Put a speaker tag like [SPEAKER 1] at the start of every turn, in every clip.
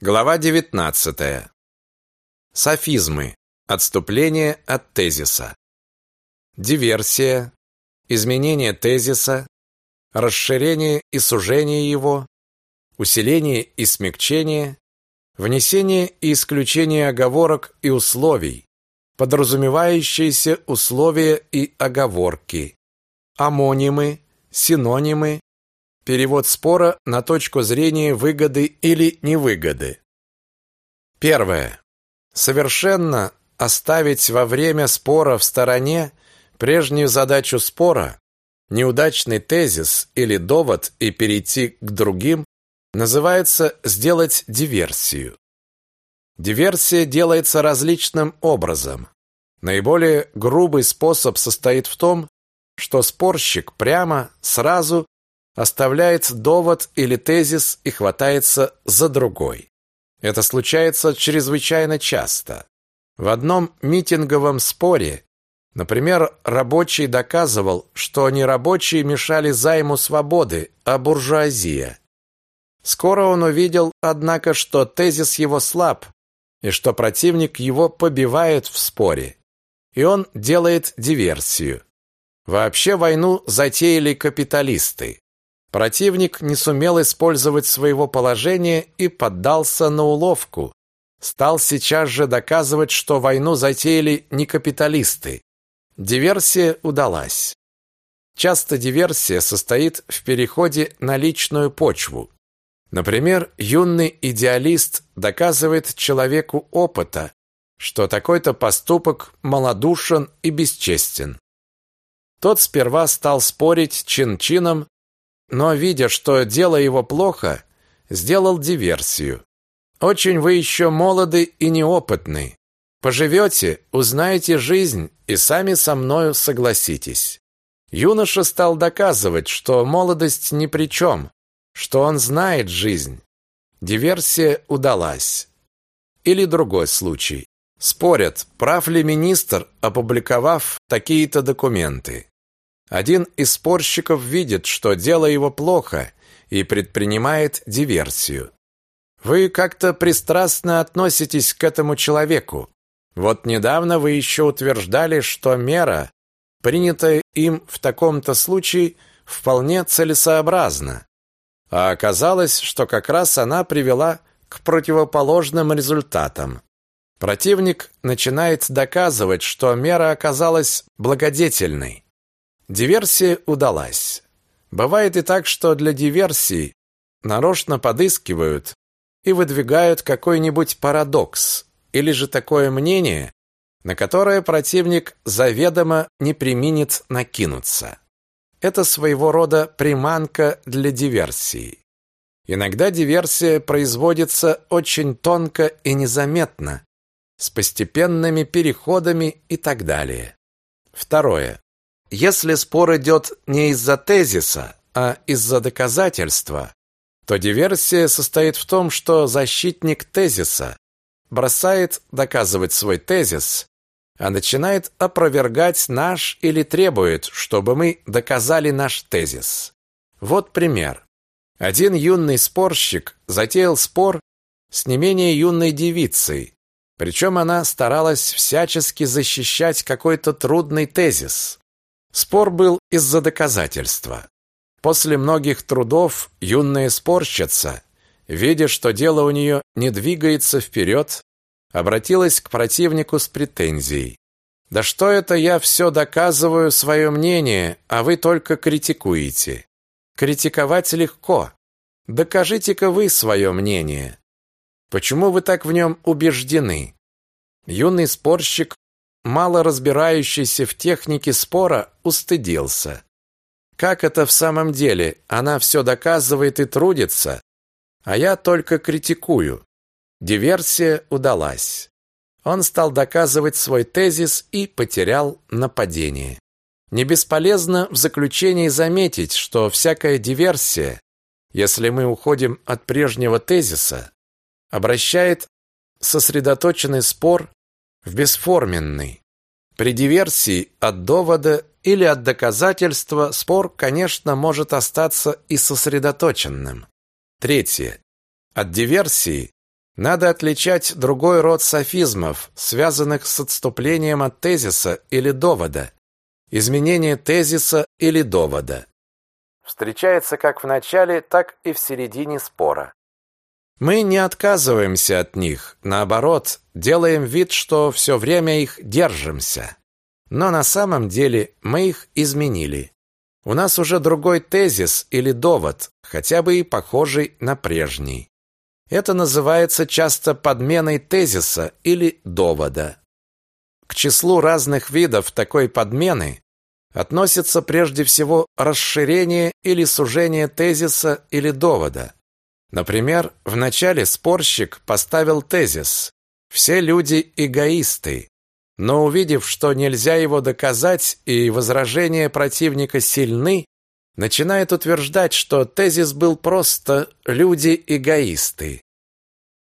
[SPEAKER 1] Глава 19. Софизмы. Отступление от тезиса. Диверсия. Изменение тезиса. Расширение и сужение его. Усиление и смягчение. Внесение и исключение оговорок и условий. Подразумевающиеся условия и оговорки. Амонимы, синонимы, Перевод спора на точку зрения выгоды или невыгоды. Первое. Совершенно оставить во время спора в стороне прежнюю задачу спора, неудачный тезис или довод и перейти к другим, называется сделать диверсию. Диверсия делается различным образом. Наиболее грубый способ состоит в том, что спорщик прямо, сразу оставляет довод или тезис и хватается за другой. Это случается чрезвычайно часто. В одном митинговом споре, например, рабочий доказывал, что нерабочие мешали займу свободы, а буржуазия. Скоро он увидел, однако, что тезис его слаб, и что противник его побивает в споре. И он делает диверсию. Вообще войну затеяли капиталисты. Противник не сумел использовать своего положения и поддался на уловку. Стал сейчас же доказывать, что войну затеяли не капиталисты. Диверсия удалась. Часто диверсия состоит в переходе на личную почву. Например, юный идеалист доказывает человеку опыта, что такой-то поступок малодушен и бесчестен. Тот сперва стал спорить чин-чином но, видя, что дело его плохо, сделал диверсию. Очень вы еще молоды и неопытны. Поживете, узнаете жизнь и сами со мною согласитесь. Юноша стал доказывать, что молодость ни при чем, что он знает жизнь. Диверсия удалась. Или другой случай. Спорят, прав ли министр, опубликовав такие-то документы. Один из спорщиков видит, что дело его плохо, и предпринимает диверсию. Вы как-то пристрастно относитесь к этому человеку. Вот недавно вы еще утверждали, что мера, принятая им в таком-то случае, вполне целесообразна. А оказалось, что как раз она привела к противоположным результатам. Противник начинает доказывать, что мера оказалась благодетельной. Диверсия удалась. Бывает и так, что для диверсии нарочно подыскивают и выдвигают какой-нибудь парадокс или же такое мнение, на которое противник заведомо не применит накинуться. Это своего рода приманка для диверсии. Иногда диверсия производится очень тонко и незаметно, с постепенными переходами и так далее. Второе. Если спор идет не из-за тезиса, а из-за доказательства, то диверсия состоит в том, что защитник тезиса бросает доказывать свой тезис, а начинает опровергать наш или требует, чтобы мы доказали наш тезис. Вот пример. Один юный спорщик затеял спор с не менее юной девицей, причем она старалась всячески защищать какой-то трудный тезис. Спор был из-за доказательства. После многих трудов юная спорщица, видя, что дело у нее не двигается вперед, обратилась к противнику с претензией. «Да что это я все доказываю свое мнение, а вы только критикуете? Критиковать легко. Докажите-ка вы свое мнение. Почему вы так в нем убеждены?» Юный спорщик мало разбирающийся в технике спора, устыдился. Как это в самом деле? Она все доказывает и трудится, а я только критикую. Диверсия удалась. Он стал доказывать свой тезис и потерял нападение. Не бесполезно в заключении заметить, что всякая диверсия, если мы уходим от прежнего тезиса, обращает сосредоточенный спор в бесформенный. При диверсии от довода или от доказательства спор, конечно, может остаться и сосредоточенным. Третье. От диверсии Надо отличать другой род софизмов, связанных с отступлением от тезиса или довода, изменение тезиса или довода. Встречается как в начале, так и в середине спора. Мы не отказываемся от них, наоборот, делаем вид, что все время их держимся. Но на самом деле мы их изменили. У нас уже другой тезис или довод, хотя бы и похожий на прежний. Это называется часто подменой тезиса или довода. К числу разных видов такой подмены относится прежде всего расширение или сужение тезиса или довода. Например, в начале спорщик поставил тезис «все люди эгоисты», но увидев, что нельзя его доказать и возражения противника сильны, начинает утверждать, что тезис был просто «люди эгоисты».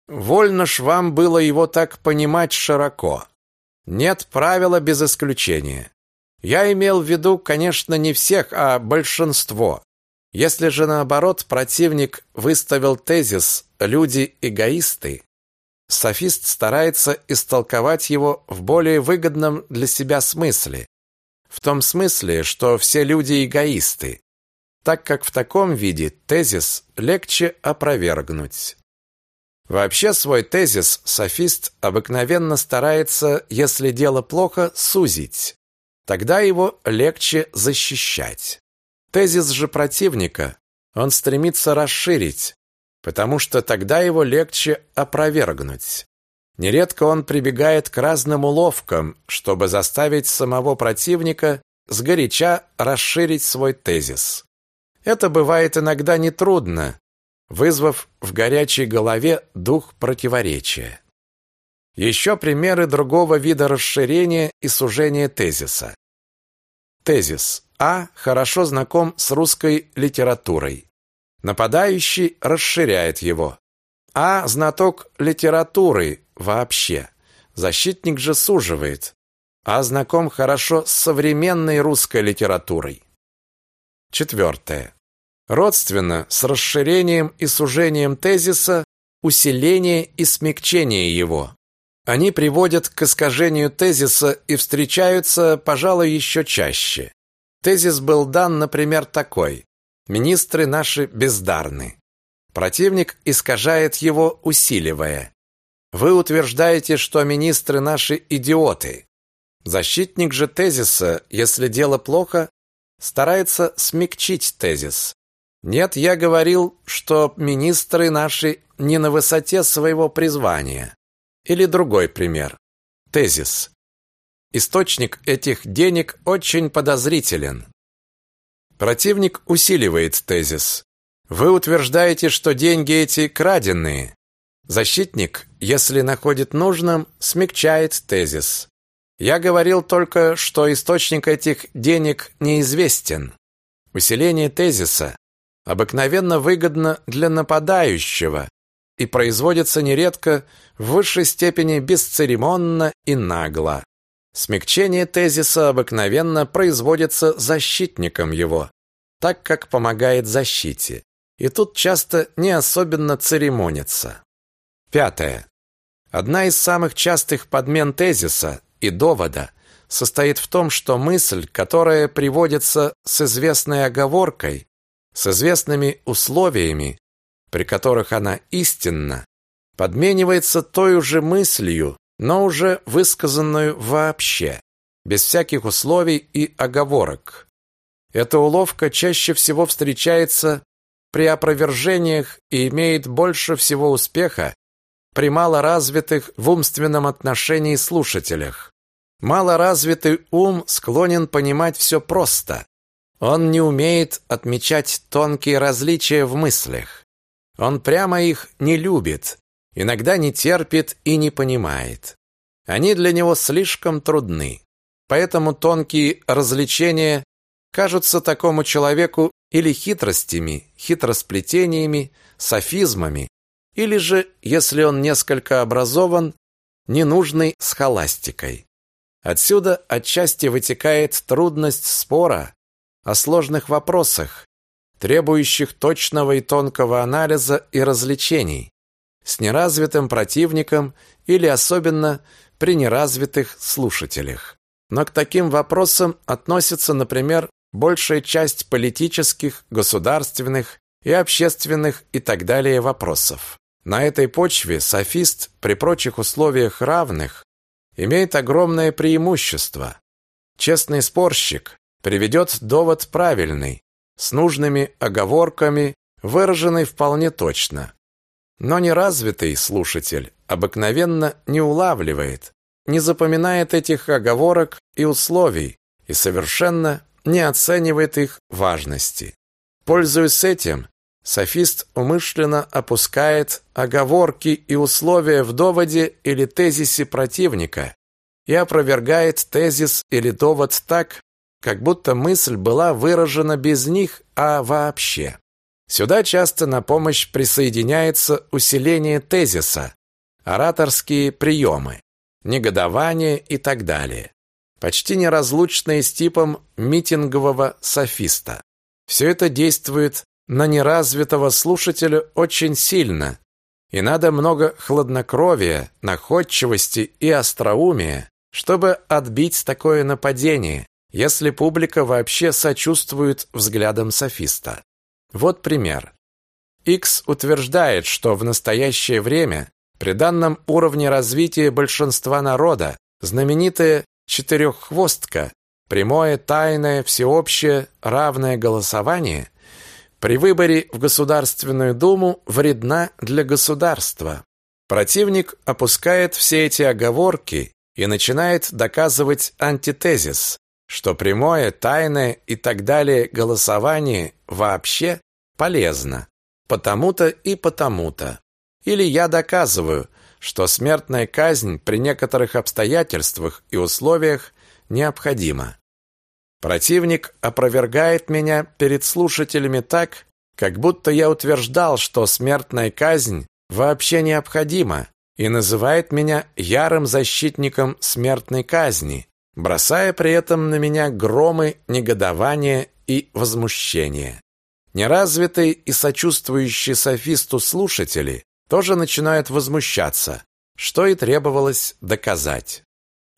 [SPEAKER 1] Вольно ж вам было его так понимать широко. Нет правила без исключения. Я имел в виду, конечно, не всех, а большинство. Если же наоборот противник выставил тезис «люди эгоисты», софист старается истолковать его в более выгодном для себя смысле. В том смысле, что все люди эгоисты, так как в таком виде тезис легче опровергнуть. Вообще свой тезис софист обыкновенно старается, если дело плохо, сузить. Тогда его легче защищать. Тезис же противника он стремится расширить, потому что тогда его легче опровергнуть. Нередко он прибегает к разным уловкам, чтобы заставить самого противника сгоряча расширить свой тезис. Это бывает иногда нетрудно, вызвав в горячей голове дух противоречия. Еще примеры другого вида расширения и сужения тезиса. Тезис А хорошо знаком с русской литературой. Нападающий расширяет его. А знаток литературы вообще. Защитник же суживает. А знаком хорошо с современной русской литературой. Четвертое. Родственно с расширением и сужением тезиса усиление и смягчение его. Они приводят к искажению тезиса и встречаются, пожалуй, еще чаще. Тезис был дан, например, такой: министры наши бездарны. Противник искажает его, усиливая. Вы утверждаете, что министры наши идиоты. Защитник же тезиса, если дело плохо, старается смягчить тезис. Нет, я говорил, что министры наши не на высоте своего призвания. Или другой пример. Тезис. Источник этих денег очень подозрителен. Противник усиливает тезис. Вы утверждаете, что деньги эти краденные. Защитник, если находит нужным, смягчает тезис. Я говорил только, что источник этих денег неизвестен. Усиление тезиса обыкновенно выгодно для нападающего и производится нередко в высшей степени бесцеремонно и нагло. Смягчение тезиса обыкновенно производится защитником его, так как помогает защите. И тут часто не особенно церемонится. Пятое. Одна из самых частых подмен тезиса и довода состоит в том, что мысль, которая приводится с известной оговоркой, с известными условиями, при которых она истинна, подменивается той же мыслью, но уже высказанную вообще, без всяких условий и оговорок. Эта уловка чаще всего встречается при опровержениях и имеет больше всего успеха при малоразвитых в умственном отношении слушателях. Малоразвитый ум склонен понимать все просто. Он не умеет отмечать тонкие различия в мыслях. Он прямо их не любит, иногда не терпит и не понимает. Они для него слишком трудны. Поэтому тонкие развлечения кажутся такому человеку или хитростями, хитросплетениями, софизмами, или же, если он несколько образован, ненужной схоластикой. Отсюда отчасти вытекает трудность спора о сложных вопросах, требующих точного и тонкого анализа и развлечений. С неразвитым противником или особенно при неразвитых слушателях. Но к таким вопросам относится, например, большая часть политических, государственных и общественных и так далее вопросов. На этой почве софист при прочих условиях равных имеет огромное преимущество. Честный спорщик приведет довод правильный, с нужными оговорками, выраженный вполне точно. Но неразвитый слушатель обыкновенно не улавливает, не запоминает этих оговорок и условий и совершенно не оценивает их важности. Пользуясь этим, софист умышленно опускает оговорки и условия в доводе или тезисе противника и опровергает тезис или довод так, как будто мысль была выражена без них, а вообще. Сюда часто на помощь присоединяется усиление тезиса, ораторские приемы, негодование и так далее, почти неразлучные с типом митингового софиста. Все это действует на неразвитого слушателя очень сильно, и надо много хладнокровия, находчивости и остроумия, чтобы отбить такое нападение, если публика вообще сочувствует взглядам софиста. Вот пример. X утверждает, что в настоящее время при данном уровне развития большинства народа знаменитая четыреххвостка, прямое, тайное, всеобщее, равное голосование при выборе в Государственную Думу вредна для государства. Противник опускает все эти оговорки и начинает доказывать антитезис, что прямое, тайное и так далее голосование вообще полезно. Потому-то и потому-то. Или я доказываю, что смертная казнь при некоторых обстоятельствах и условиях необходима. Противник опровергает меня перед слушателями так, как будто я утверждал, что смертная казнь вообще необходима, и называет меня ярым защитником смертной казни, бросая при этом на меня громы негодования и возмущения. Неразвитые и сочувствующие софисту слушатели тоже начинают возмущаться, что и требовалось доказать.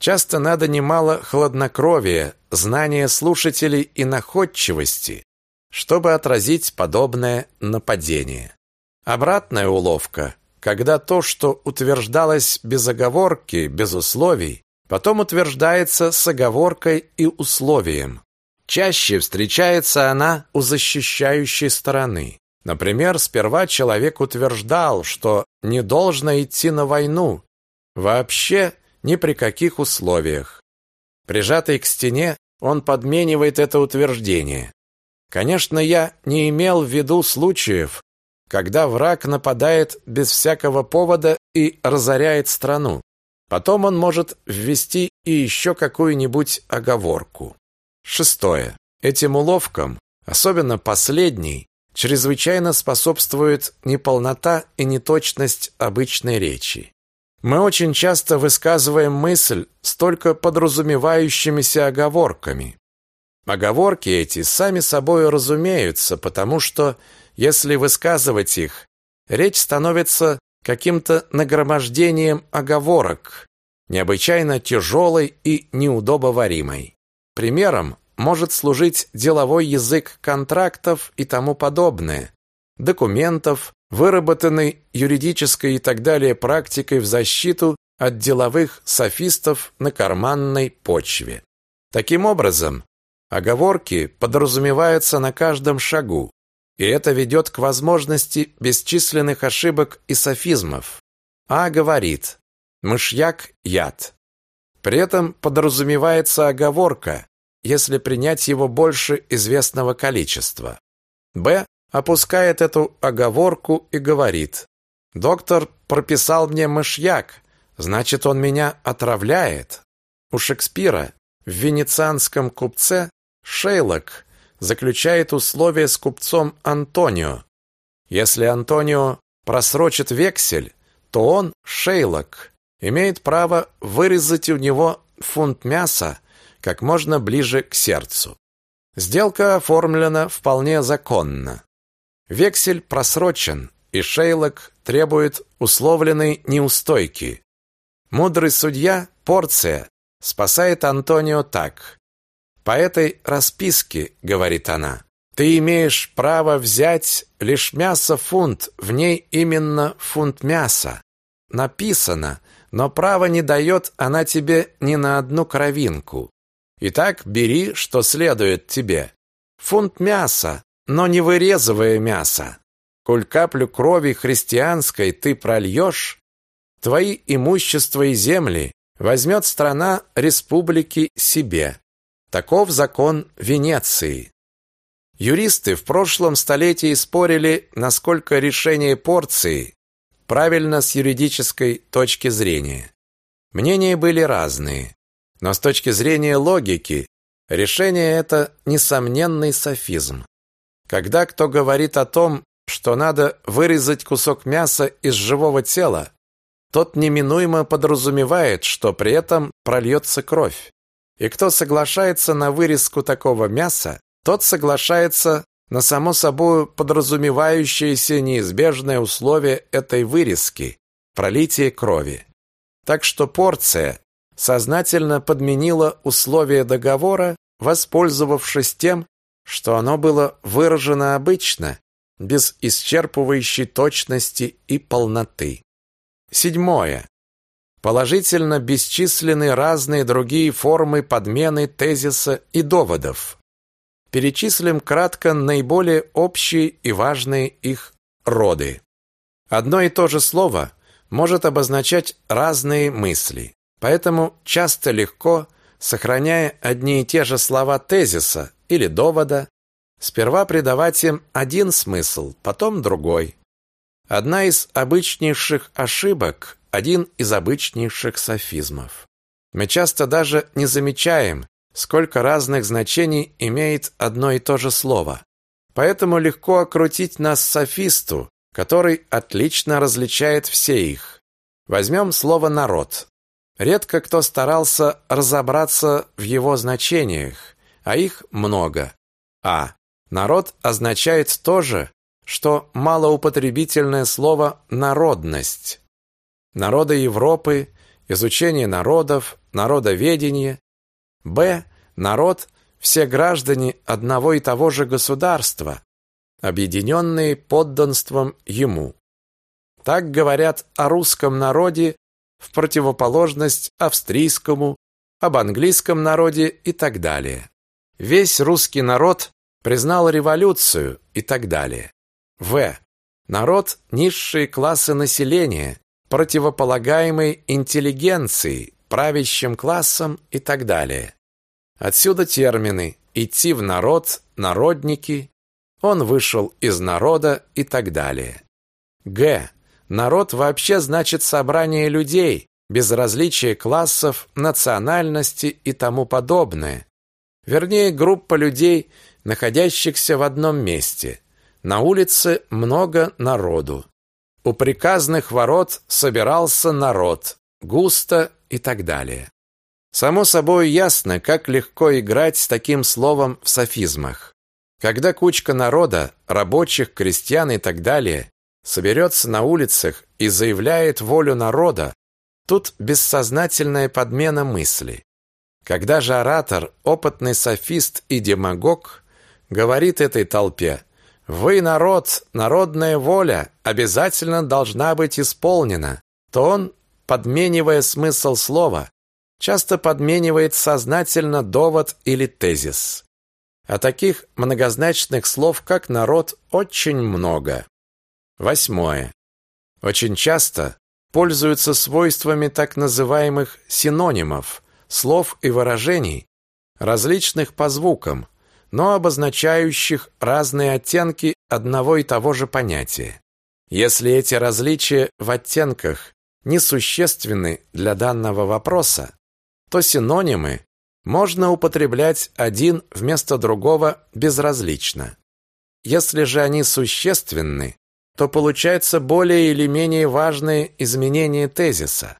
[SPEAKER 1] Часто надо немало хладнокровия, знания слушателей и находчивости, чтобы отразить подобное нападение. Обратная уловка, когда то, что утверждалось без оговорки, без условий, потом утверждается с оговоркой и условием. Чаще встречается она у защищающей стороны. Например, сперва человек утверждал, что не должно идти на войну, вообще ни при каких условиях. Прижатый к стене, он подменивает это утверждение. Конечно, я не имел в виду случаев, когда враг нападает без всякого повода и разоряет страну. Потом он может ввести и еще какую-нибудь оговорку. Шестое. Этим уловкам, особенно последней, чрезвычайно способствует неполнота и неточность обычной речи. Мы очень часто высказываем мысль с только подразумевающимися оговорками. Оговорки эти сами собой разумеются, потому что, если высказывать их, речь становится каким-то нагромождением оговорок, необычайно тяжелой и неудобоваримой. Примером может служить деловой язык контрактов и тому подобное, документов, выработанный юридической и так далее практикой в защиту от деловых софистов на карманной почве. Таким образом, оговорки подразумеваются на каждом шагу, и это ведет к возможности бесчисленных ошибок и софизмов. А говорит «мышьяк – яд». При этом подразумевается оговорка, если принять его больше известного количества. Б опускает эту оговорку и говорит: "Доктор прописал мне мышьяк, значит, он меня отравляет". У Шекспира в венецианском купце Шейлок заключает условие с купцом Антонио. Если Антонио просрочит вексель, то он, Шейлок, имеет право вырезать у него фунт мяса как можно ближе к сердцу. Сделка оформлена вполне законно. Вексель просрочен, и Шейлок требует условленной неустойки. Мудрый судья, Порция, спасает Антонио так. «По этой расписке, — говорит она, — ты имеешь право взять лишь мясо фунт, в ней именно фунт мяса. Написано, но право не дает она тебе ни на одну кровинку. Итак, бери, что следует тебе. Фунт мяса, но не вырезывая мясо. Коль каплю крови христианской ты прольешь, твои имущества и земли возьмет страна республики себе. Таков закон Венеции. Юристы в прошлом столетии спорили, насколько решение порции правильно с юридической точки зрения. Мнения были разные, но с точки зрения логики решение это несомненный софизм. Когда кто говорит о том, что надо вырезать кусок мяса из живого тела, тот неминуемо подразумевает, что при этом прольется кровь. И кто соглашается на вырезку такого мяса, тот соглашается на само собой подразумевающееся неизбежное условие этой вырезки – пролитие крови. Так что порция сознательно подменила условия договора, воспользовавшись тем, что оно было выражено обычно, без исчерпывающей точности и полноты. Седьмое. Положительно бесчисленны разные другие формы подмены тезиса и доводов. Перечислим кратко наиболее общие и важные их роды. Одно и то же слово может обозначать разные мысли. Поэтому часто легко, сохраняя одни и те же слова тезиса или довода, сперва придавать им один смысл, потом другой. Одна из обычнейших ошибок один из обычнейших софизмов. Мы часто даже не замечаем, сколько разных значений имеет одно и то же слово. Поэтому легко окрутить нас софисту, который отлично различает все их. Возьмем слово «народ». Редко кто старался разобраться в его значениях, а их много. А. Народ означает то же, что малоупотребительное слово «народность» народы Европы, изучение народов, народоведение. Б. Народ – все граждане одного и того же государства, объединенные подданством ему. Так говорят о русском народе в противоположность австрийскому, об английском народе и так далее. Весь русский народ признал революцию и так далее. В. Народ – низшие классы населения, противополагаемой интеллигенции, правящим классам и так далее. Отсюда термины «идти в народ», «народники», «он вышел из народа» и так далее. Г. Народ вообще значит собрание людей, без различия классов, национальности и тому подобное. Вернее, группа людей, находящихся в одном месте. На улице много народу. У приказных ворот собирался народ, густо и так далее. Само собой ясно, как легко играть с таким словом в софизмах. Когда кучка народа, рабочих, крестьян и так далее, соберется на улицах и заявляет волю народа, тут бессознательная подмена мысли. Когда же оратор, опытный софист и демагог, говорит этой толпе вы народ, народная воля обязательно должна быть исполнена, то он, подменивая смысл слова, часто подменивает сознательно довод или тезис. А таких многозначных слов, как народ, очень много. Восьмое. Очень часто пользуются свойствами так называемых синонимов, слов и выражений, различных по звукам, но обозначающих разные оттенки одного и того же понятия. Если эти различия в оттенках несущественны для данного вопроса, то синонимы можно употреблять один вместо другого безразлично. Если же они существенны, то получается более или менее важные изменения тезиса.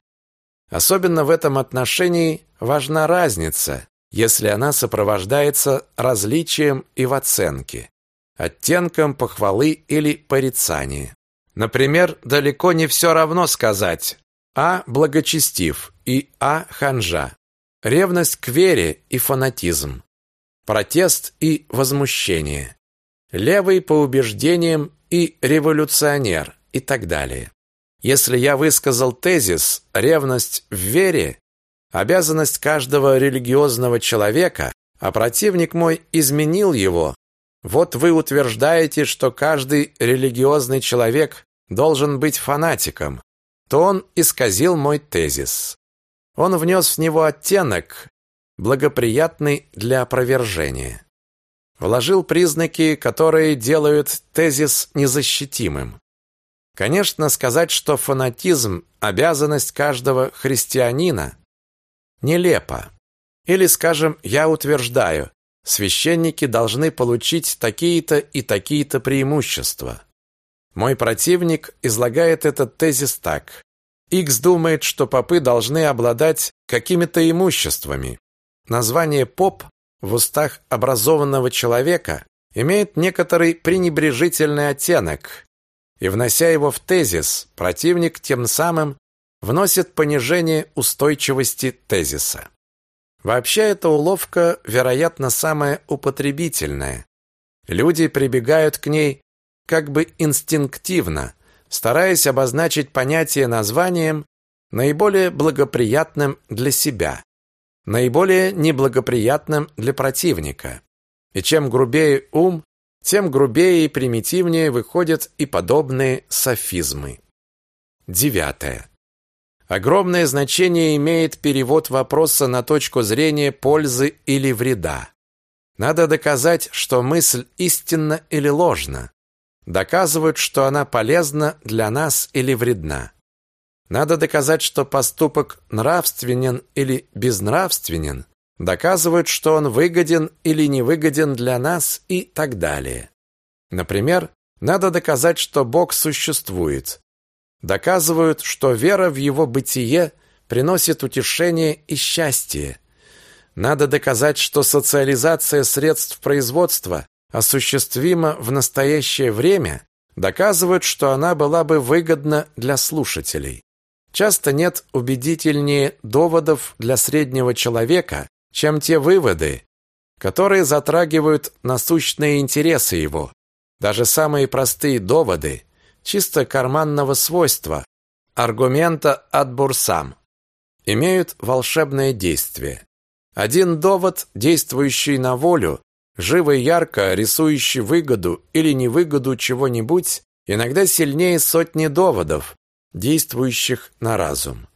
[SPEAKER 1] Особенно в этом отношении важна разница если она сопровождается различием и в оценке, оттенком похвалы или порицания. Например, далеко не все равно сказать «а» благочестив и «а» ханжа. Ревность к вере и фанатизм. Протест и возмущение. Левый по убеждениям и революционер и так далее. Если я высказал тезис «ревность в вере» обязанность каждого религиозного человека, а противник мой изменил его, вот вы утверждаете, что каждый религиозный человек должен быть фанатиком, то он исказил мой тезис. Он внес в него оттенок, благоприятный для опровержения. Вложил признаки, которые делают тезис незащитимым. Конечно, сказать, что фанатизм – обязанность каждого христианина, нелепо. Или, скажем, я утверждаю, священники должны получить такие-то и такие-то преимущества. Мой противник излагает этот тезис так. Икс думает, что попы должны обладать какими-то имуществами. Название «поп» в устах образованного человека имеет некоторый пренебрежительный оттенок, и, внося его в тезис, противник тем самым вносит понижение устойчивости тезиса. Вообще эта уловка, вероятно, самая употребительная. Люди прибегают к ней как бы инстинктивно, стараясь обозначить понятие названием, наиболее благоприятным для себя, наиболее неблагоприятным для противника. И чем грубее ум, тем грубее и примитивнее выходят и подобные софизмы. Девятое. Огромное значение имеет перевод вопроса на точку зрения пользы или вреда. Надо доказать, что мысль истинна или ложна. Доказывают, что она полезна для нас или вредна. Надо доказать, что поступок нравственен или безнравственен. Доказывают, что он выгоден или невыгоден для нас и так далее. Например, надо доказать, что Бог существует доказывают, что вера в его бытие приносит утешение и счастье. Надо доказать, что социализация средств производства осуществима в настоящее время, доказывают, что она была бы выгодна для слушателей. Часто нет убедительнее доводов для среднего человека, чем те выводы, которые затрагивают насущные интересы его. Даже самые простые доводы чисто карманного свойства, аргумента от бурсам, имеют волшебное действие. Один довод, действующий на волю, живо и ярко рисующий выгоду или невыгоду чего-нибудь, иногда сильнее сотни доводов, действующих на разум.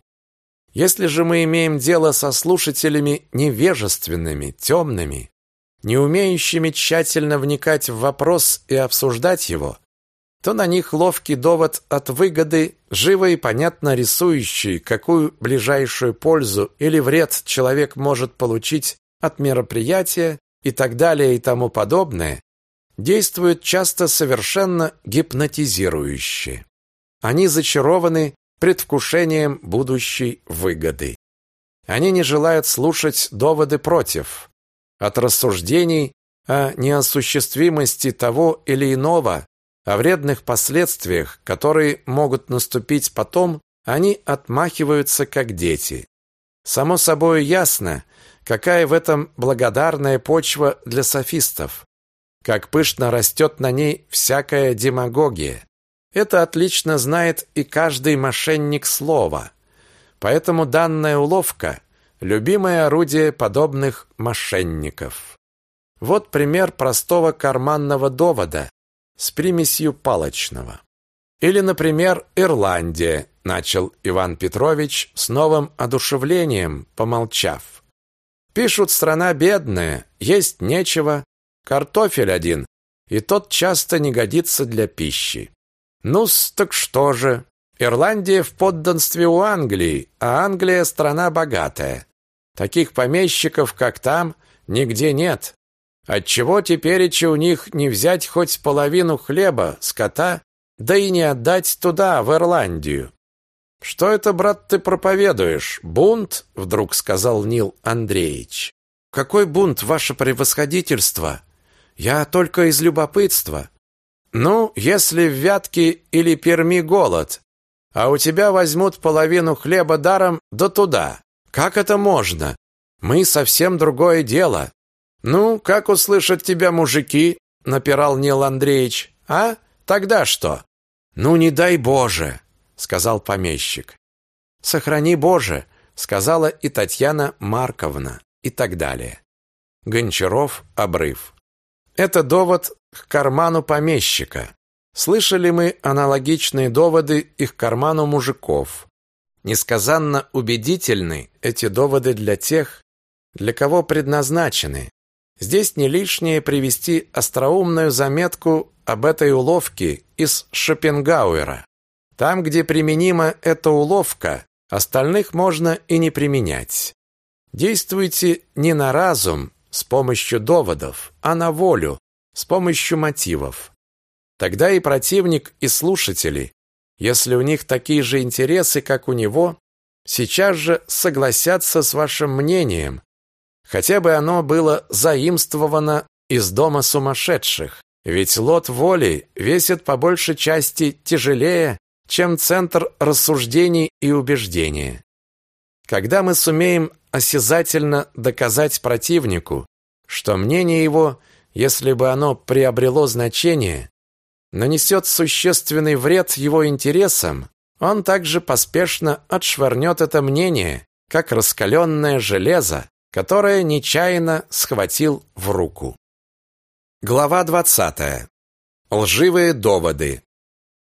[SPEAKER 1] Если же мы имеем дело со слушателями невежественными, темными, не умеющими тщательно вникать в вопрос и обсуждать его, то на них ловкий довод от выгоды, живо и понятно рисующий, какую ближайшую пользу или вред человек может получить от мероприятия и так далее и тому подобное, действуют часто совершенно гипнотизирующе. Они зачарованы предвкушением будущей выгоды. Они не желают слушать доводы против. От рассуждений о неосуществимости того или иного о вредных последствиях, которые могут наступить потом, они отмахиваются как дети. Само собой ясно, какая в этом благодарная почва для софистов. Как пышно растет на ней всякая демагогия. Это отлично знает и каждый мошенник слова. Поэтому данная уловка – любимое орудие подобных мошенников. Вот пример простого карманного довода, с примесью палочного. Или, например, Ирландия, начал Иван Петрович с новым одушевлением, помолчав. Пишут, страна бедная, есть нечего, картофель один, и тот часто не годится для пищи. Ну-с, так что же? Ирландия в подданстве у Англии, а Англия страна богатая. Таких помещиков, как там, нигде нет. Отчего тепереча у них не взять хоть половину хлеба, скота, да и не отдать туда, в Ирландию? Что это, брат, ты проповедуешь? Бунт? Вдруг сказал Нил Андреевич. Какой бунт, ваше превосходительство? Я только из любопытства. Ну, если в Вятке или Перми голод, а у тебя возьмут половину хлеба даром, да туда. Как это можно? Мы совсем другое дело. Ну, как услышат тебя мужики, напирал Нил Андреевич. А? Тогда что? Ну, не дай Боже, сказал помещик. Сохрани Боже, сказала и Татьяна Марковна и так далее. Гончаров, обрыв. Это довод к карману помещика. Слышали мы аналогичные доводы и к карману мужиков. Несказанно убедительны эти доводы для тех, для кого предназначены. Здесь не лишнее привести остроумную заметку об этой уловке из Шопенгауэра. Там, где применима эта уловка, остальных можно и не применять. Действуйте не на разум с помощью доводов, а на волю с помощью мотивов. Тогда и противник, и слушатели, если у них такие же интересы, как у него, сейчас же согласятся с вашим мнением, хотя бы оно было заимствовано из дома сумасшедших. Ведь лот воли весит по большей части тяжелее, чем центр рассуждений и убеждения. Когда мы сумеем осязательно доказать противнику, что мнение его, если бы оно приобрело значение, нанесет существенный вред его интересам, он также поспешно отшвырнет это мнение, как раскаленное железо, которое нечаянно схватил в руку. Глава 20. Лживые доводы.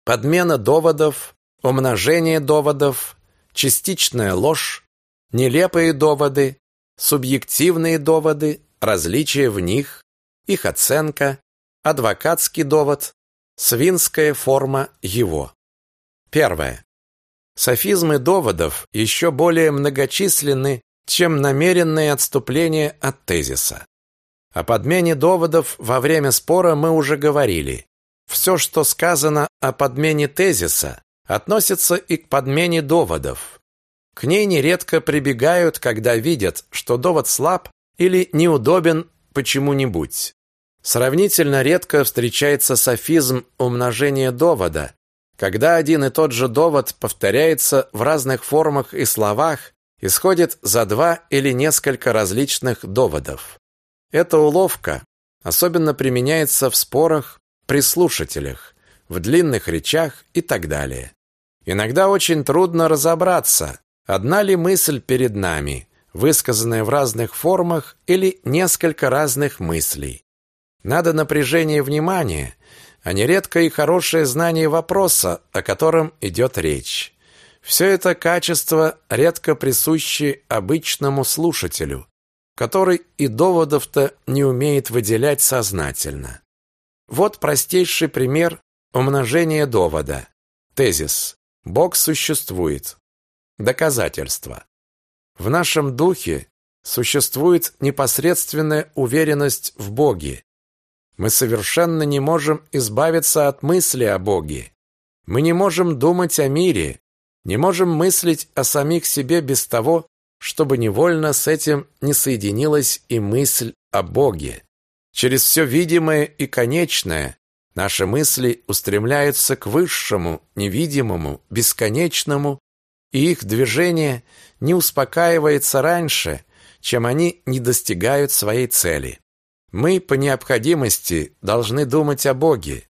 [SPEAKER 1] Подмена доводов, умножение доводов, частичная ложь, нелепые доводы, субъективные доводы, различия в них, их оценка, адвокатский довод, свинская форма его. Первое. Софизмы доводов еще более многочисленны, чем намеренные отступления от тезиса. О подмене доводов во время спора мы уже говорили. Все, что сказано о подмене тезиса, относится и к подмене доводов. К ней нередко прибегают, когда видят, что довод слаб или неудобен почему-нибудь. Сравнительно редко встречается софизм умножения довода, когда один и тот же довод повторяется в разных формах и словах, исходит за два или несколько различных доводов. Эта уловка особенно применяется в спорах при слушателях, в длинных речах и так далее. Иногда очень трудно разобраться, одна ли мысль перед нами, высказанная в разных формах или несколько разных мыслей. Надо напряжение внимания, а нередко и хорошее знание вопроса, о котором идет речь. Все это качество редко присущи обычному слушателю, который и доводов-то не умеет выделять сознательно. Вот простейший пример умножения довода. Тезис. Бог существует. Доказательство. В нашем духе существует непосредственная уверенность в Боге, мы совершенно не можем избавиться от мысли о Боге. Мы не можем думать о мире, не можем мыслить о самих себе без того, чтобы невольно с этим не соединилась и мысль о Боге. Через все видимое и конечное наши мысли устремляются к высшему, невидимому, бесконечному, и их движение не успокаивается раньше, чем они не достигают своей цели. Мы по необходимости должны думать о Боге.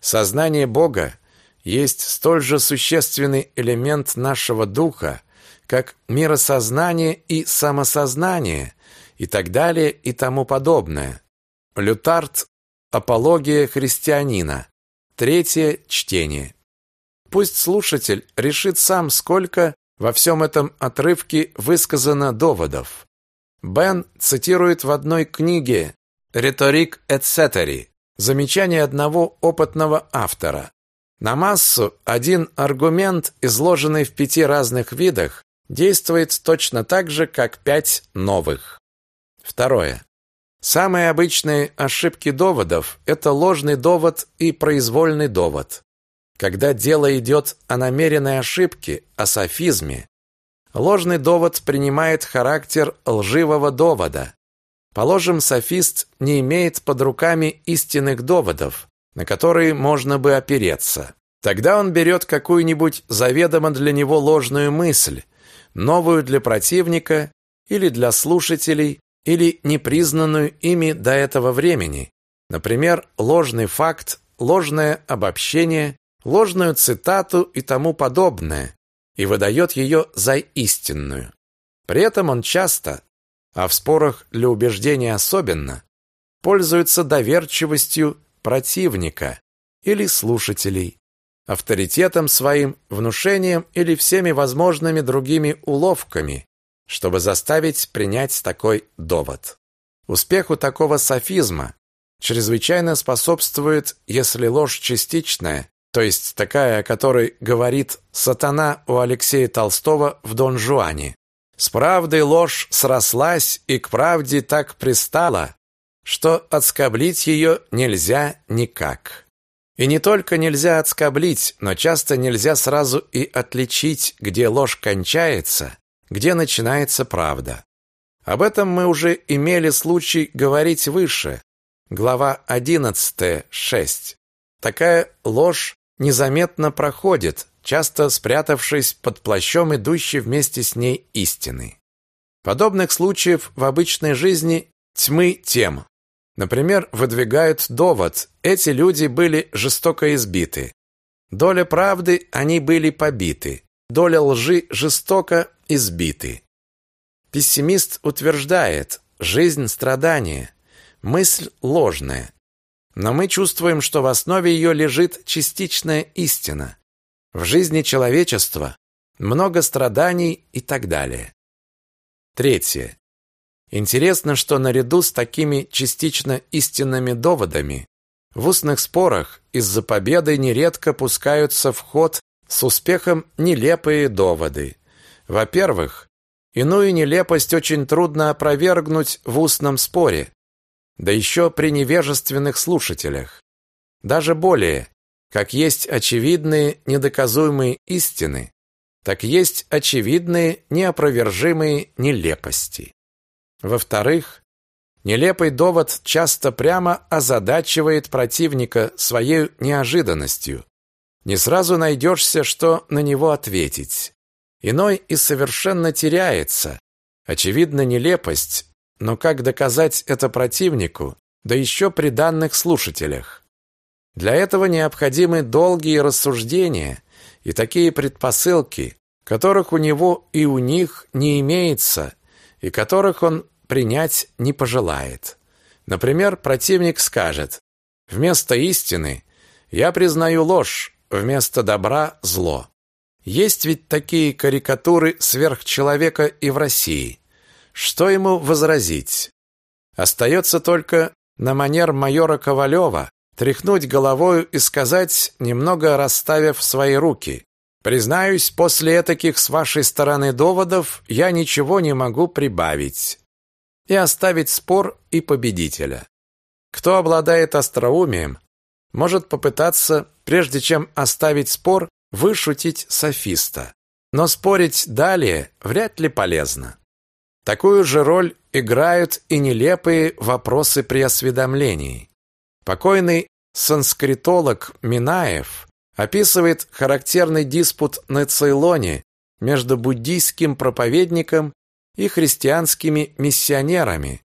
[SPEAKER 1] Сознание Бога есть столь же существенный элемент нашего духа, как миросознание и самосознание, и так далее и тому подобное. Лютарт Апология христианина. Третье чтение. Пусть слушатель решит сам, сколько во всем этом отрывке высказано доводов. Бен цитирует в одной книге Риторик эцетери. Замечание одного опытного автора. На массу один аргумент, изложенный в пяти разных видах, действует точно так же, как пять новых. Второе. Самые обычные ошибки доводов – это ложный довод и произвольный довод. Когда дело идет о намеренной ошибке, о софизме, ложный довод принимает характер лживого довода, Положим, софист не имеет под руками истинных доводов, на которые можно бы опереться. Тогда он берет какую-нибудь заведомо для него ложную мысль, новую для противника или для слушателей, или непризнанную ими до этого времени, например, ложный факт, ложное обобщение, ложную цитату и тому подобное, и выдает ее за истинную. При этом он часто, а в спорах для убеждения особенно, пользуется доверчивостью противника или слушателей, авторитетом своим, внушением или всеми возможными другими уловками, чтобы заставить принять такой довод. Успеху такого софизма чрезвычайно способствует, если ложь частичная, то есть такая, о которой говорит сатана у Алексея Толстого в Дон Жуане. С правдой ложь срослась и к правде так пристала, что отскоблить ее нельзя никак. И не только нельзя отскоблить, но часто нельзя сразу и отличить, где ложь кончается, где начинается правда. Об этом мы уже имели случай говорить выше. Глава 11, 6. Такая ложь незаметно проходит, часто спрятавшись под плащом идущей вместе с ней истины. Подобных случаев в обычной жизни тьмы тем. Например, выдвигают довод «эти люди были жестоко избиты». Доля правды они были побиты, доля лжи жестоко избиты. Пессимист утверждает «жизнь – страдание», мысль ложная. Но мы чувствуем, что в основе ее лежит частичная истина. В жизни человечества много страданий и так далее. Третье. Интересно, что наряду с такими частично истинными доводами в устных спорах из-за победы нередко пускаются в ход с успехом нелепые доводы. Во-первых, иную нелепость очень трудно опровергнуть в устном споре, да еще при невежественных слушателях. Даже более, как есть очевидные недоказуемые истины, так есть очевидные неопровержимые нелепости. Во-вторых, нелепый довод часто прямо озадачивает противника своей неожиданностью. Не сразу найдешься, что на него ответить. Иной и совершенно теряется. Очевидна нелепость, но как доказать это противнику, да еще при данных слушателях? Для этого необходимы долгие рассуждения и такие предпосылки, которых у него и у них не имеется, и которых он принять не пожелает. Например, противник скажет «Вместо истины я признаю ложь, вместо добра – зло». Есть ведь такие карикатуры сверхчеловека и в России. Что ему возразить? Остается только на манер майора Ковалева тряхнуть головою и сказать, немного расставив свои руки. Признаюсь, после таких с вашей стороны доводов я ничего не могу прибавить. И оставить спор и победителя. Кто обладает остроумием, может попытаться, прежде чем оставить спор, вышутить софиста. Но спорить далее вряд ли полезно. Такую же роль играют и нелепые вопросы при осведомлении. Покойный санскритолог Минаев описывает характерный диспут на Цейлоне между буддийским проповедником и христианскими миссионерами,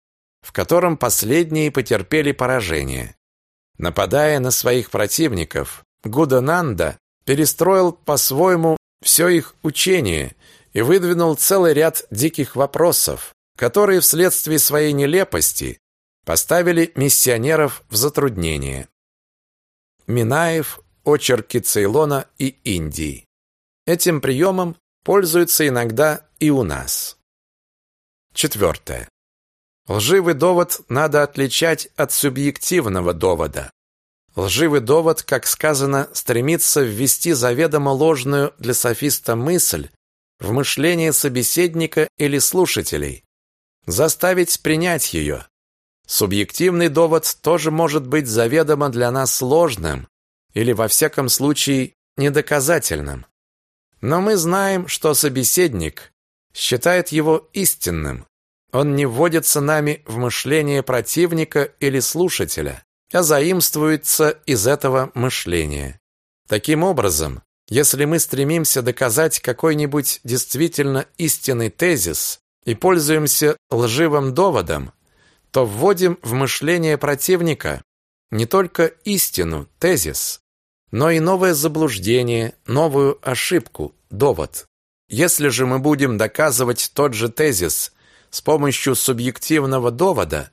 [SPEAKER 1] в котором последние потерпели поражение. Нападая на своих противников, Гудананда перестроил по-своему все их учение и выдвинул целый ряд диких вопросов, которые вследствие своей нелепости поставили миссионеров в затруднение. Минаев, очерки Цейлона и Индии. Этим приемом пользуются иногда и у нас. Четвертое. Лживый довод надо отличать от субъективного довода. Лживый довод, как сказано, стремится ввести заведомо ложную для софиста мысль в мышление собеседника или слушателей, заставить принять ее. Субъективный довод тоже может быть заведомо для нас сложным или, во всяком случае, недоказательным. Но мы знаем, что собеседник считает его истинным. Он не вводится нами в мышление противника или слушателя. а заимствуется из этого мышления. Таким образом, если мы стремимся доказать какой-нибудь действительно истинный тезис и пользуемся лживым доводом, то вводим в мышление противника не только истину, тезис, но и новое заблуждение, новую ошибку, довод. Если же мы будем доказывать тот же тезис с помощью субъективного довода,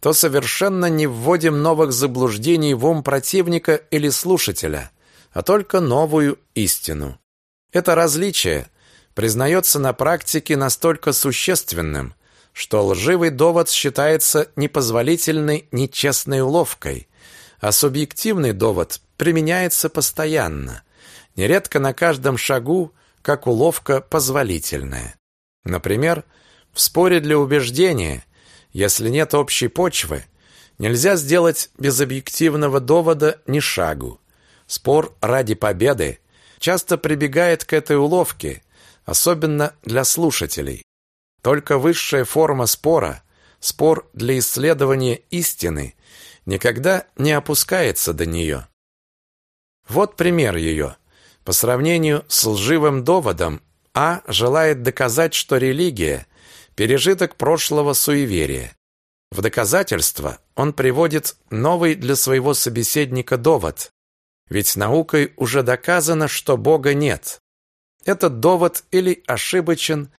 [SPEAKER 1] то совершенно не вводим новых заблуждений в ум противника или слушателя, а только новую истину. Это различие признается на практике настолько существенным, что лживый довод считается непозволительной, нечестной уловкой, а субъективный довод применяется постоянно, нередко на каждом шагу, как уловка позволительная. Например, в споре для убеждения, если нет общей почвы, нельзя сделать без объективного довода ни шагу. Спор ради победы часто прибегает к этой уловке, особенно для слушателей. Только высшая форма спора, спор для исследования истины, никогда не опускается до нее. Вот пример ее. По сравнению с лживым доводом, А желает доказать, что религия – пережиток прошлого суеверия. В доказательство он приводит новый для своего собеседника довод. Ведь наукой уже доказано, что Бога нет. Этот довод или ошибочен,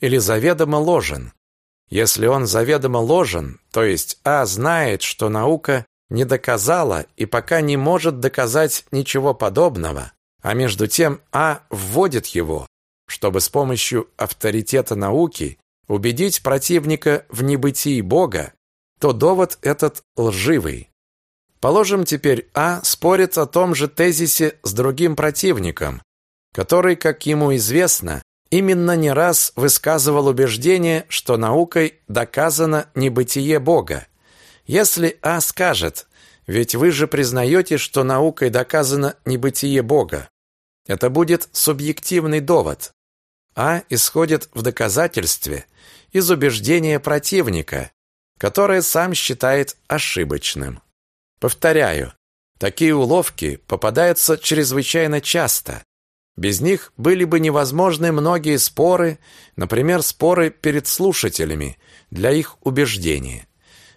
[SPEAKER 1] или заведомо ложен. Если он заведомо ложен, то есть А знает, что наука не доказала и пока не может доказать ничего подобного, а между тем А вводит его, чтобы с помощью авторитета науки убедить противника в небытии Бога, то довод этот лживый. Положим теперь А спорит о том же тезисе с другим противником, который, как ему известно, именно не раз высказывал убеждение, что наукой доказано небытие Бога. Если А скажет, ведь вы же признаете, что наукой доказано небытие Бога, это будет субъективный довод. А исходит в доказательстве из убеждения противника, которое сам считает ошибочным. Повторяю, такие уловки попадаются чрезвычайно часто, без них были бы невозможны многие споры, например, споры перед слушателями для их убеждения.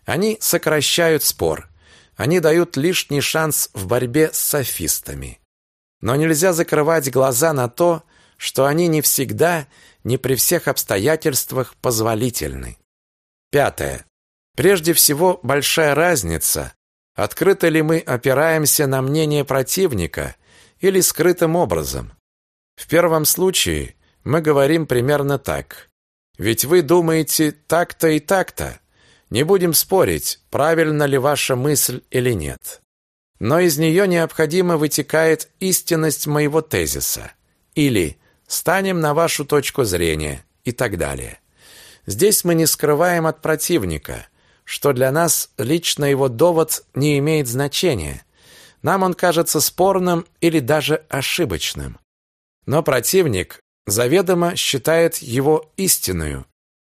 [SPEAKER 1] Они сокращают спор. Они дают лишний шанс в борьбе с софистами. Но нельзя закрывать глаза на то, что они не всегда, не при всех обстоятельствах позволительны. Пятое. Прежде всего, большая разница, открыто ли мы опираемся на мнение противника или скрытым образом. В первом случае мы говорим примерно так. Ведь вы думаете так-то и так-то. Не будем спорить, правильно ли ваша мысль или нет. Но из нее необходимо вытекает истинность моего тезиса. Или станем на вашу точку зрения и так далее. Здесь мы не скрываем от противника, что для нас лично его довод не имеет значения. Нам он кажется спорным или даже ошибочным. Но противник заведомо считает его истинную.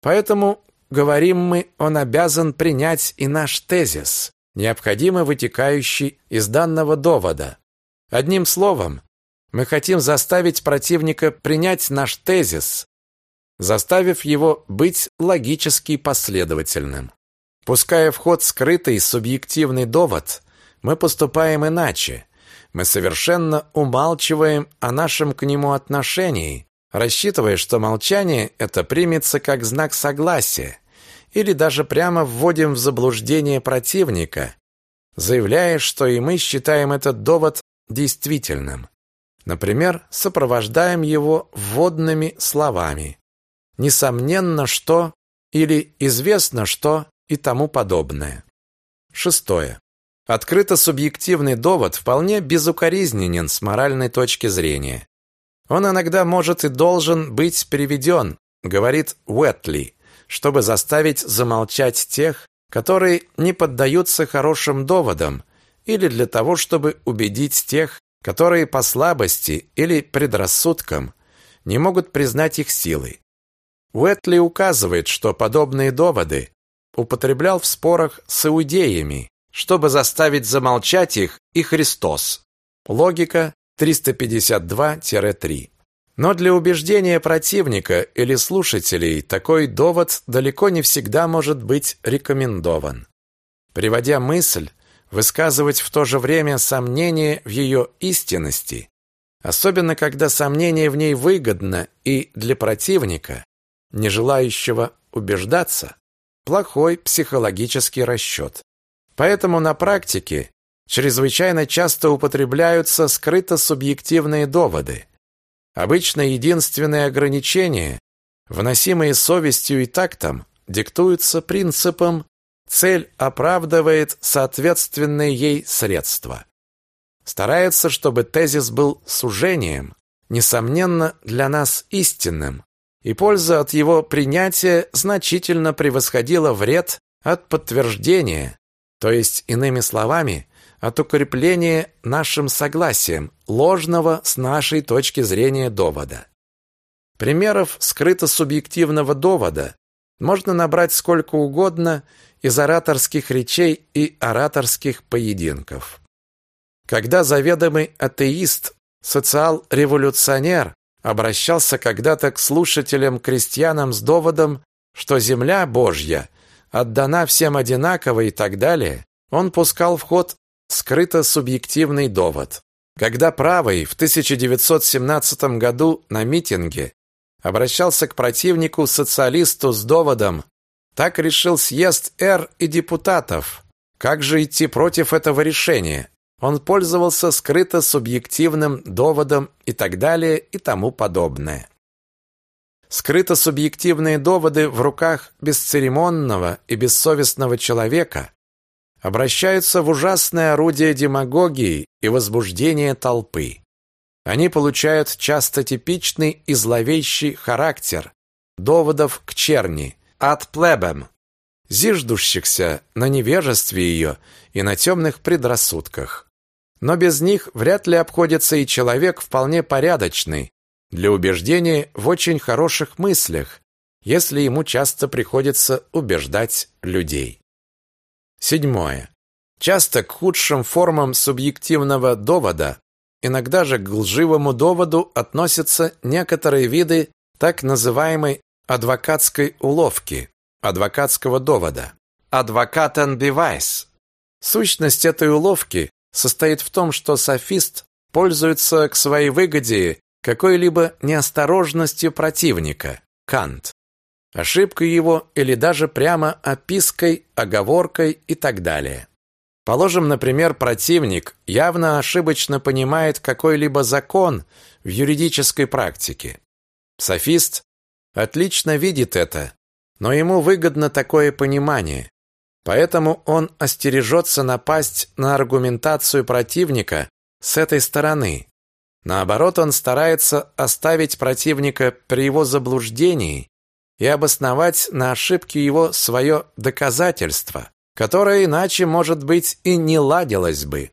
[SPEAKER 1] Поэтому, говорим мы, он обязан принять и наш тезис, необходимо вытекающий из данного довода. Одним словом, мы хотим заставить противника принять наш тезис, заставив его быть логически последовательным. Пуская в ход скрытый субъективный довод, мы поступаем иначе. Мы совершенно умалчиваем о нашем к нему отношении, рассчитывая, что молчание это примется как знак согласия, или даже прямо вводим в заблуждение противника, заявляя, что и мы считаем этот довод действительным. Например, сопровождаем его вводными словами. Несомненно, что или известно, что и тому подобное. Шестое. Открыто субъективный довод вполне безукоризненен с моральной точки зрения. Он иногда может и должен быть приведен, говорит Уэтли, чтобы заставить замолчать тех, которые не поддаются хорошим доводам, или для того, чтобы убедить тех, которые по слабости или предрассудкам не могут признать их силой. Уэтли указывает, что подобные доводы употреблял в спорах с иудеями, чтобы заставить замолчать их и Христос. Логика 352-3. Но для убеждения противника или слушателей такой довод далеко не всегда может быть рекомендован. Приводя мысль, высказывать в то же время сомнение в ее истинности, особенно когда сомнение в ней выгодно и для противника, не желающего убеждаться, плохой психологический расчет. Поэтому на практике чрезвычайно часто употребляются скрыто-субъективные доводы. Обычно единственные ограничения, вносимые совестью и тактом, диктуются принципом «цель оправдывает соответственные ей средства». Старается, чтобы тезис был сужением, несомненно, для нас истинным, и польза от его принятия значительно превосходила вред от подтверждения, то есть, иными словами, от укрепления нашим согласием ложного с нашей точки зрения довода. Примеров скрыто-субъективного довода можно набрать сколько угодно из ораторских речей и ораторских поединков. Когда заведомый атеист, социал-революционер обращался когда-то к слушателям-крестьянам с доводом, что земля Божья отдана всем одинаково и так далее, он пускал в ход скрыто-субъективный довод. Когда правый в 1917 году на митинге обращался к противнику-социалисту с доводом «Так решил съезд Р и депутатов. Как же идти против этого решения?» Он пользовался скрыто-субъективным доводом и так далее и тому подобное. Скрыто-субъективные доводы в руках бесцеремонного и бессовестного человека обращаются в ужасное орудие демагогии и возбуждения толпы. Они получают часто типичный и зловещий характер доводов к черни, от плебем, зиждущихся на невежестве ее и на темных предрассудках. Но без них вряд ли обходится и человек вполне порядочный, для убеждения в очень хороших мыслях, если ему часто приходится убеждать людей. Седьмое. Часто к худшим формам субъективного довода, иногда же к лживому доводу относятся некоторые виды так называемой адвокатской уловки, адвокатского довода. Адвокатен бивайс. Сущность этой уловки состоит в том, что софист пользуется к своей выгоде какой-либо неосторожностью противника, Кант ошибкой его или даже прямо опиской, оговоркой и так далее. Положим, например, противник явно ошибочно понимает какой-либо закон в юридической практике. Софист отлично видит это, но ему выгодно такое понимание, поэтому он остережется напасть на аргументацию противника с этой стороны. Наоборот, он старается оставить противника при его заблуждении и обосновать на ошибке его свое доказательство, которое иначе, может быть, и не ладилось бы.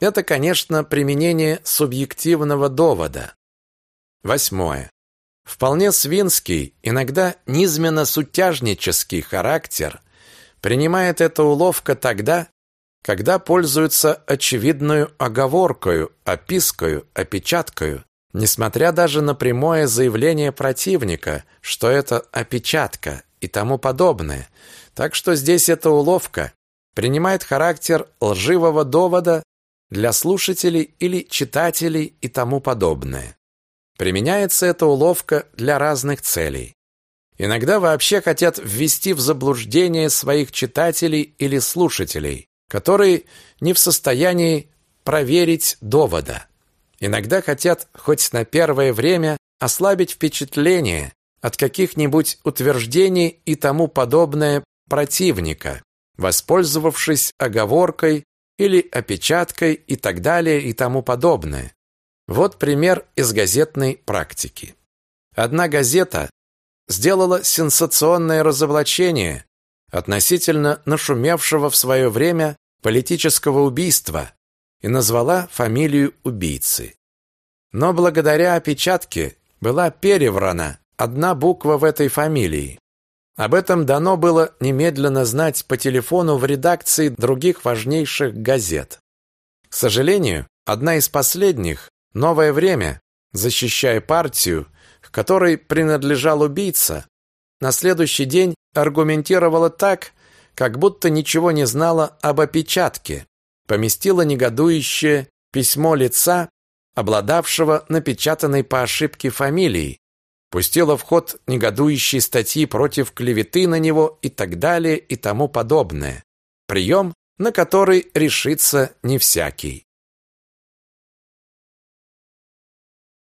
[SPEAKER 1] Это, конечно, применение субъективного довода. Восьмое. Вполне свинский, иногда низменно-сутяжнический характер принимает эта уловка тогда, когда пользуются очевидную оговоркою, опискою, опечаткою, Несмотря даже на прямое заявление противника, что это опечатка и тому подобное. Так что здесь эта уловка принимает характер лживого довода для слушателей или читателей и тому подобное. Применяется эта уловка для разных целей. Иногда вообще хотят ввести в заблуждение своих читателей или слушателей, которые не в состоянии проверить довода. Иногда хотят хоть на первое время ослабить впечатление от каких-нибудь утверждений и тому подобное противника, воспользовавшись оговоркой или опечаткой и так далее и тому подобное. Вот пример из газетной практики. Одна газета сделала сенсационное разоблачение относительно нашумевшего в свое время политического убийства и назвала фамилию убийцы. Но благодаря опечатке была переврана одна буква в этой фамилии. Об этом дано было немедленно знать по телефону в редакции других важнейших газет. К сожалению, одна из последних, «Новое время», защищая партию, к которой принадлежал убийца, на следующий день аргументировала так, как будто ничего не знала об опечатке, поместила негодующее письмо лица, обладавшего напечатанной по ошибке фамилией, пустила в ход негодующие статьи против клеветы на него и так далее и тому подобное. Прием, на который решится не всякий.